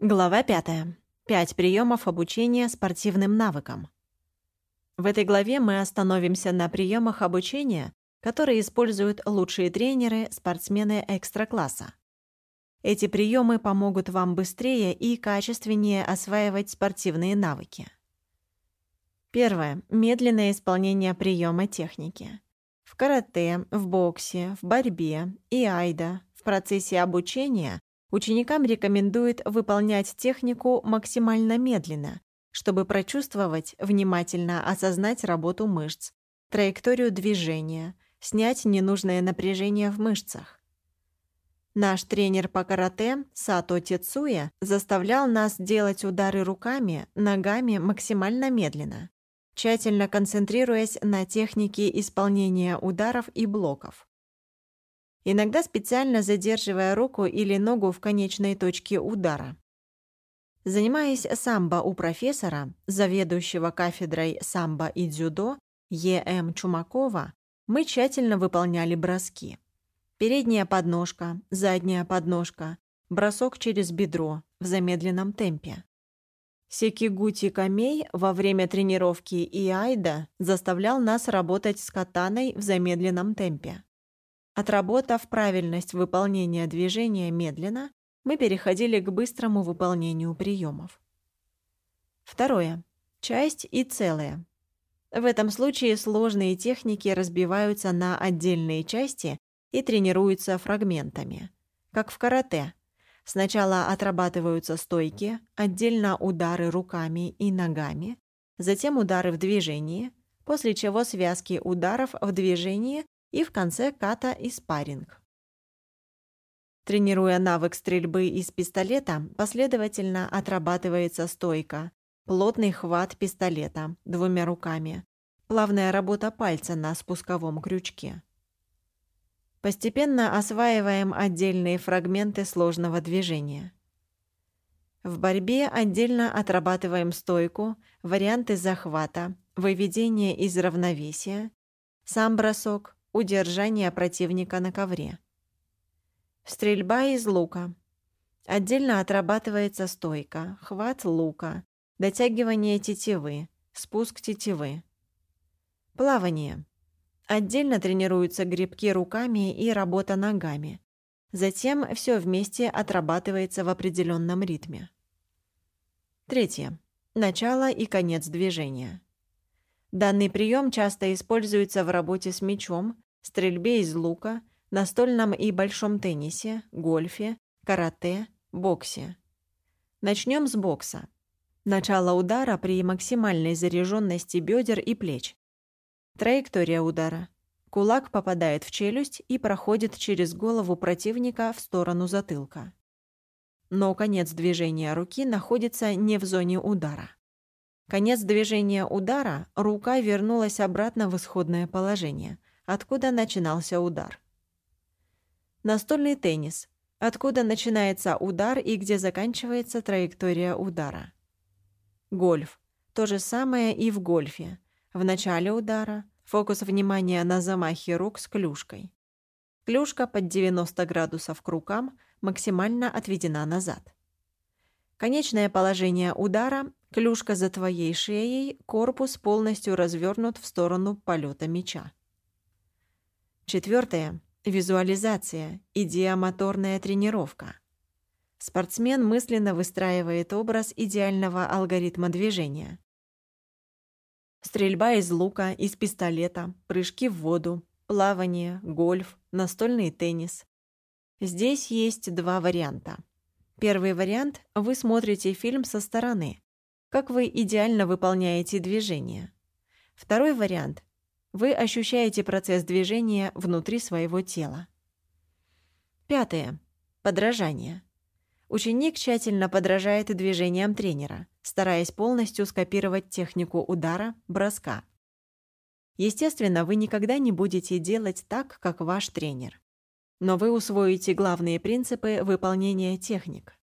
Глава 5. Пять приемов обучения спортивным навыкам. В этой главе мы остановимся на приемах обучения, которые используют лучшие тренеры, спортсмены экстра-класса. Эти приемы помогут вам быстрее и качественнее осваивать спортивные навыки. Первое. Медленное исполнение приема техники. В карате, в боксе, в борьбе и айда в процессе обучения Ученикам рекомендует выполнять технику максимально медленно, чтобы прочувствовать, внимательно осознать работу мышц, траекторию движения, снять ненужное напряжение в мышцах. Наш тренер по карате Сато Тецуя заставлял нас делать удары руками, ногами максимально медленно, тщательно концентрируясь на технике исполнения ударов и блоков иногда специально задерживая руку или ногу в конечной точке удара. Занимаясь самбо у профессора, заведующего кафедрой самбо и дзюдо Е.М. Чумакова, мы тщательно выполняли броски. Передняя подножка, задняя подножка, бросок через бедро в замедленном темпе. Секигути Камей во время тренировки Иайда заставлял нас работать с катаной в замедленном темпе. Отработав правильность выполнения движения медленно, мы переходили к быстрому выполнению приемов. Второе. Часть и целое. В этом случае сложные техники разбиваются на отдельные части и тренируются фрагментами. Как в карате. Сначала отрабатываются стойки, отдельно удары руками и ногами, затем удары в движении, после чего связки ударов в движении и в конце ката и спарринг. Тренируя навык стрельбы из пистолета, последовательно отрабатывается стойка, плотный хват пистолета двумя руками, плавная работа пальца на спусковом крючке. Постепенно осваиваем отдельные фрагменты сложного движения. В борьбе отдельно отрабатываем стойку, варианты захвата, выведение из равновесия, сам бросок, удержание противника на ковре. Стрельба из лука. Отдельно отрабатывается стойка, хват лука, дотягивание тетивы, спуск тетивы. Плавание. Отдельно тренируются грибки руками и работа ногами. Затем все вместе отрабатывается в определенном ритме. Третье. Начало и конец движения. Данный прием часто используется в работе с мячом, стрельбе из лука, настольном и большом теннисе, гольфе, карате, боксе. Начнем с бокса. Начало удара при максимальной заряженности бедер и плеч. Траектория удара. Кулак попадает в челюсть и проходит через голову противника в сторону затылка. Но конец движения руки находится не в зоне удара. Конец движения удара, рука вернулась обратно в исходное положение, откуда начинался удар. Настольный теннис. Откуда начинается удар и где заканчивается траектория удара. Гольф. То же самое и в гольфе. В начале удара фокус внимания на замахе рук с клюшкой. Клюшка под 90 градусов к рукам максимально отведена назад. Конечное положение удара Клюшка за твоей шеей, корпус полностью развернут в сторону полета мяча. Четвертое. Визуализация, идеомоторная тренировка. Спортсмен мысленно выстраивает образ идеального алгоритма движения. Стрельба из лука, из пистолета, прыжки в воду, плавание, гольф, настольный теннис. Здесь есть два варианта. Первый вариант – вы смотрите фильм со стороны, как вы идеально выполняете движение. Второй вариант. Вы ощущаете процесс движения внутри своего тела. Пятое. Подражание. Ученик тщательно подражает движениям тренера, стараясь полностью скопировать технику удара, броска. Естественно, вы никогда не будете делать так, как ваш тренер. Но вы усвоите главные принципы выполнения техник.